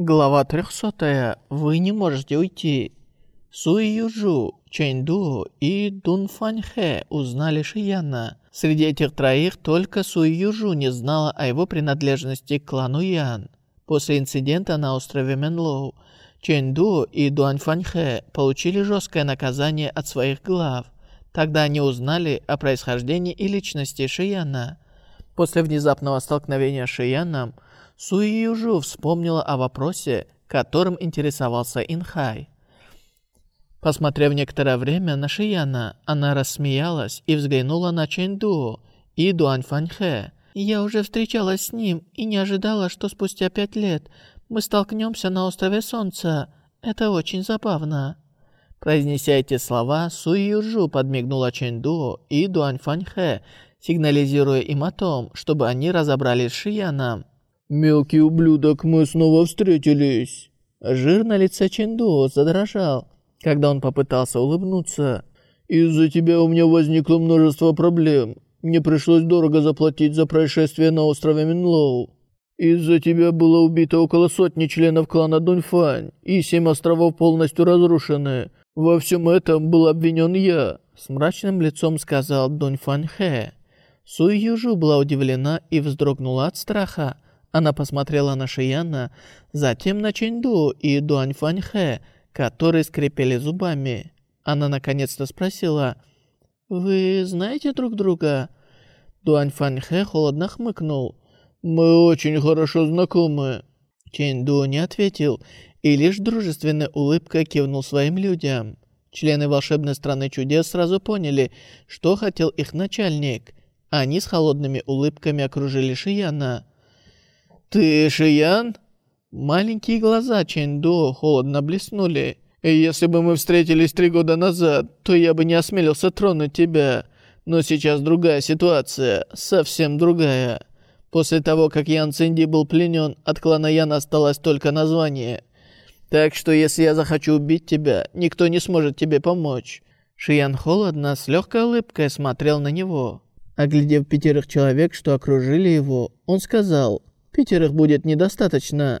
Глава 300. Вы не можете уйти. Суи Южу, Чэнь Ду и Дун Фаньхэ узнали Шияна. Среди этих троих только Суи Южу не знала о его принадлежности к клану Ян. После инцидента на острове Менлоу, Чэнь Ду и Дуань Фаньхэ получили жесткое наказание от своих глав. Тогда они узнали о происхождении и личности Шияна. После внезапного столкновения с Шияном, Суи Южу вспомнила о вопросе, которым интересовался Инхай. Посмотрев некоторое время на Шияна, она рассмеялась и взглянула на Чэнду и Дуань Фаньхэ. «Я уже встречалась с ним и не ожидала, что спустя пять лет мы столкнемся на острове Солнца. Это очень забавно». Произнеся эти слова, Суи Южу подмигнула Чэнду и Дуань Фаньхэ, сигнализируя им о том, чтобы они разобрались с Шияном. «Мелкий ублюдок, мы снова встретились!» Жир на лице Ченду задрожал, когда он попытался улыбнуться. «Из-за тебя у меня возникло множество проблем. Мне пришлось дорого заплатить за происшествие на острове Минлоу. Из-за тебя было убито около сотни членов клана Дуньфань, и семь островов полностью разрушены. Во всем этом был обвинен я», — с мрачным лицом сказал Дуньфань Хэ. Суй Южу была удивлена и вздрогнула от страха. Она посмотрела на Шияна, затем на Чэнду и Дуань Фаньхэ, которые скрипели зубами. Она наконец-то спросила, «Вы знаете друг друга?» Дуань Фаньхэ холодно хмыкнул. «Мы очень хорошо знакомы». Чэнду не ответил и лишь дружественной улыбкой кивнул своим людям. Члены волшебной страны чудес сразу поняли, что хотел их начальник. Они с холодными улыбками окружили Шияна. «Ты Шиян?» Маленькие глаза Чэнду холодно блеснули. «Если бы мы встретились три года назад, то я бы не осмелился тронуть тебя. Но сейчас другая ситуация, совсем другая. После того, как Ян Цинди был пленен, от клана Ян осталось только название. Так что если я захочу убить тебя, никто не сможет тебе помочь». Шиян холодно, с легкой улыбкой смотрел на него. Оглядев пятерых человек, что окружили его, он сказал, Пятерых будет недостаточно».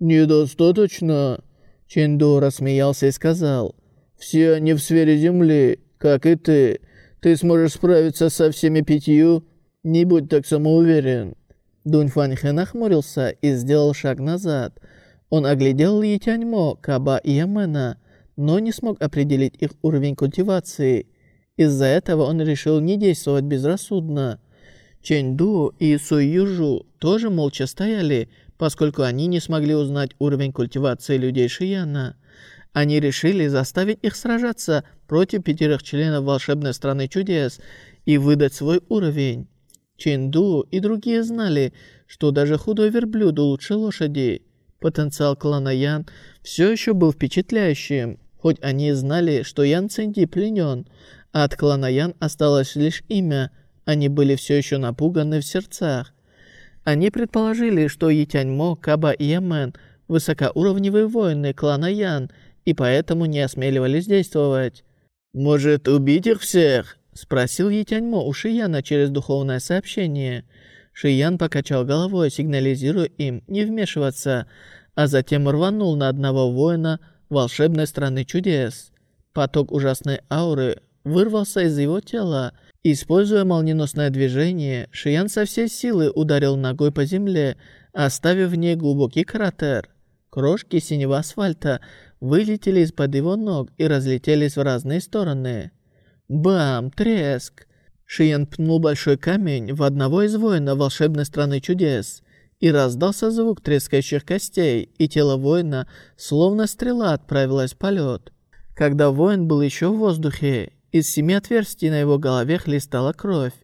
«Недостаточно?» Ченду рассмеялся и сказал. «Все они в сфере Земли, как и ты. Ты сможешь справиться со всеми пятью? Не будь так самоуверен». Дунь Фаньхэ нахмурился и сделал шаг назад. Он оглядел Ли Тяньмо, Каба и Ямена, но не смог определить их уровень культивации. Из-за этого он решил не действовать безрассудно. Чэньду и Суй Южу тоже молча стояли, поскольку они не смогли узнать уровень культивации людей Шияна. Они решили заставить их сражаться против пятерых членов волшебной страны чудес и выдать свой уровень. Чэнду и другие знали, что даже худой верблюд лучше лошади. Потенциал клана Ян все еще был впечатляющим, хоть они знали, что Ян Цинди пленен, а от клана Ян осталось лишь имя – они были все еще напуганы в сердцах. Они предположили, что Етяньмо, Каба и Ямен – высокоуровневые воины клана Ян, и поэтому не осмеливались действовать. «Может, убить их всех?» – спросил Етяньмо у Шияна через духовное сообщение. Шиян покачал головой, сигнализируя им не вмешиваться, а затем рванул на одного воина волшебной страны чудес. Поток ужасной ауры вырвался из его тела – Используя молниеносное движение, Шиян со всей силы ударил ногой по земле, оставив в ней глубокий кратер. Крошки синего асфальта вылетели из-под его ног и разлетелись в разные стороны. Бам! Треск! Шиян пнул большой камень в одного из воинов волшебной страны чудес, и раздался звук трескающих костей, и тело воина, словно стрела, отправилось в полет. Когда воин был еще в воздухе, из семи отверстий на его голове хлестала кровь.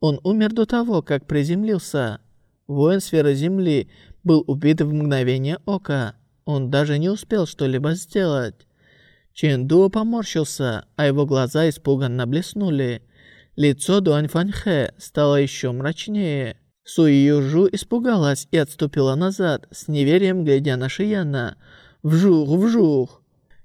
Он умер до того, как приземлился. Воин сферы Земли был убит в мгновение ока. Он даже не успел что-либо сделать. Чэнду поморщился, а его глаза испуганно блеснули. Лицо Дуань Фаньхэ стало еще мрачнее. Суи Южу испугалась и отступила назад, с неверием глядя на Шияна. «Вжух, вжух!»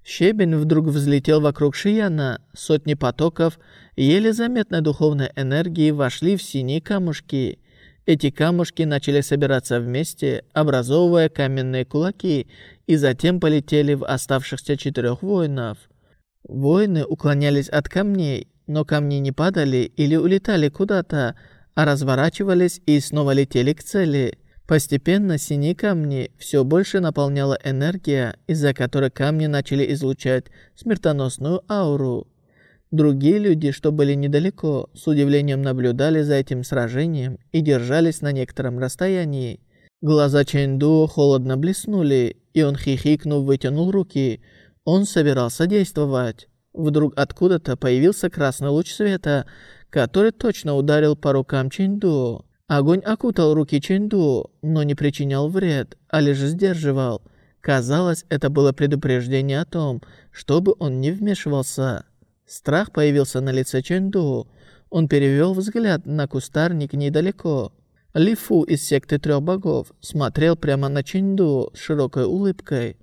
Щебень вдруг взлетел вокруг Шияна. Сотни потоков еле заметной духовной энергии вошли в синие камушки. Эти камушки начали собираться вместе, образовывая каменные кулаки, и затем полетели в оставшихся четырех воинов. Воины уклонялись от камней, но камни не падали или улетали куда-то, а разворачивались и снова летели к цели. Постепенно синие камни все больше наполняла энергия, из-за которой камни начали излучать смертоносную ауру. Другие люди, что были недалеко, с удивлением наблюдали за этим сражением и держались на некотором расстоянии. Глаза Чэнду холодно блеснули, и он хихикнув вытянул руки. Он собирался действовать. Вдруг откуда-то появился красный луч света, который точно ударил по рукам Чэнду. Огонь окутал руки Чэнду, но не причинял вред, а лишь сдерживал. Казалось, это было предупреждение о том, чтобы он не вмешивался. Страх появился на лице Чэнду. Он перевел взгляд на кустарник недалеко. Лифу из секты трех богов смотрел прямо на Чэнду с широкой улыбкой.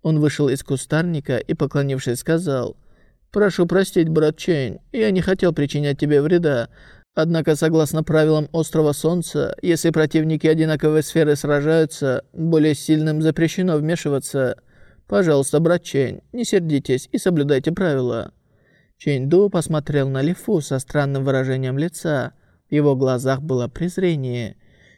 Он вышел из кустарника и, поклонившись, сказал, «Прошу простить, брат Чэнь, я не хотел причинять тебе вреда, Однако, согласно правилам Острова Солнца, если противники одинаковой сферы сражаются, более сильным запрещено вмешиваться. Пожалуйста, брат Чэнь, не сердитесь и соблюдайте правила». Чэнь Ду посмотрел на Лифу со странным выражением лица. В его глазах было презрение.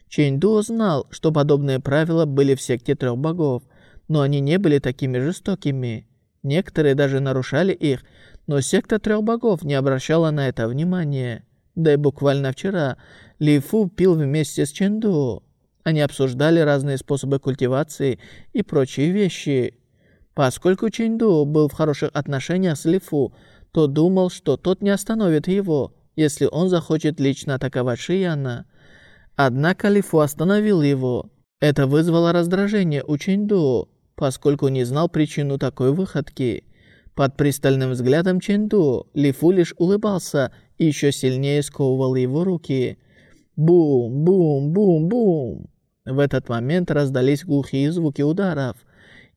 Чэнь Ду знал, что подобные правила были в секте трех богов, но они не были такими жестокими. Некоторые даже нарушали их, но секта трех богов не обращала на это внимания. Да и буквально вчера Ли Фу пил вместе с Чэнду. Они обсуждали разные способы культивации и прочие вещи. Поскольку Чэнду был в хороших отношениях с Ли Фу, то думал, что тот не остановит его, если он захочет лично атаковать Шияна. Однако Ли Фу остановил его. Это вызвало раздражение у Чэнду, поскольку не знал причину такой выходки. Под пристальным взглядом Чэнду Ли Фу лишь улыбался еще сильнее сковывал его руки. Бум, бум, бум, бум. В этот момент раздались глухие звуки ударов.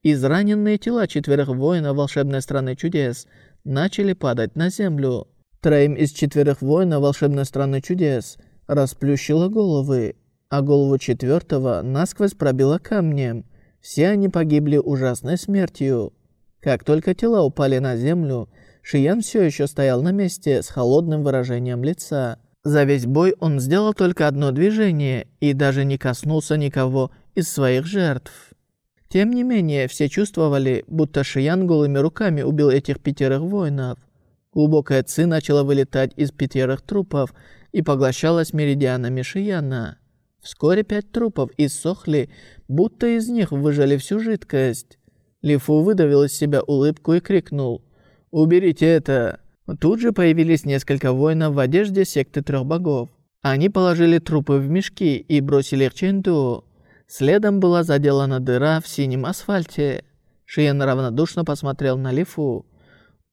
Израненные тела четверых воинов волшебной страны чудес начали падать на землю. Троим из четверых воинов волшебной страны чудес расплющило головы, а голову четвертого насквозь пробило камнем. Все они погибли ужасной смертью. Как только тела упали на землю, Шиян все еще стоял на месте с холодным выражением лица. За весь бой он сделал только одно движение и даже не коснулся никого из своих жертв. Тем не менее, все чувствовали, будто Шиян голыми руками убил этих пятерых воинов. Глубокая ци начала вылетать из пятерых трупов и поглощалась меридианами Шияна. Вскоре пять трупов иссохли, будто из них выжали всю жидкость. Лифу выдавил из себя улыбку и крикнул «Уберите это!» Тут же появились несколько воинов в одежде секты трех богов. Они положили трупы в мешки и бросили их Чэнду. Следом была заделана дыра в синем асфальте. Шиян равнодушно посмотрел на Лифу.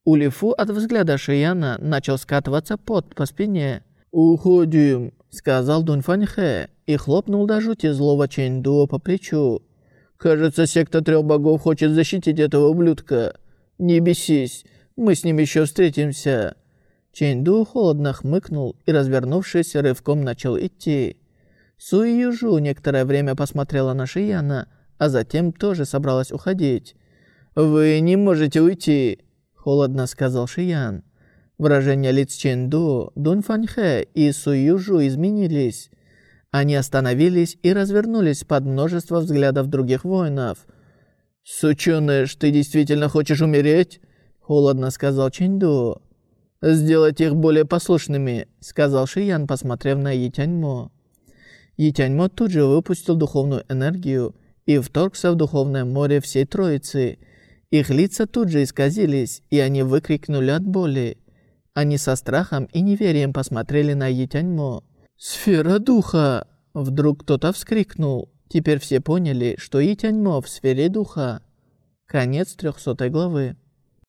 У Лифу от взгляда Шияна начал скатываться пот по спине. «Уходим», — сказал Дун Фаньхэ и хлопнул до жути злого Чэнду по плечу. «Кажется, секта трех богов хочет защитить этого ублюдка. Не бесись, мы с ним еще встретимся». Чэньду холодно хмыкнул и, развернувшись, рывком начал идти. Суи Южу некоторое время посмотрела на Шияна, а затем тоже собралась уходить. «Вы не можете уйти», — холодно сказал Шиян. Выражения лиц Чэнду, Дун Фаньхэ и Суи Южу изменились. Они остановились и развернулись под множество взглядов других воинов. «Сучёныш, ты действительно хочешь умереть?» Холодно сказал Чинду. «Сделать их более послушными», сказал Шиян, посмотрев на Етяньмо. Етяньмо тут же выпустил духовную энергию и вторгся в духовное море всей троицы. Их лица тут же исказились, и они выкрикнули от боли. Они со страхом и неверием посмотрели на Етяньмо. «Сфера духа!» Вдруг кто-то вскрикнул. Теперь все поняли, что Етяньмо в сфере духа. Конец трехсотой главы.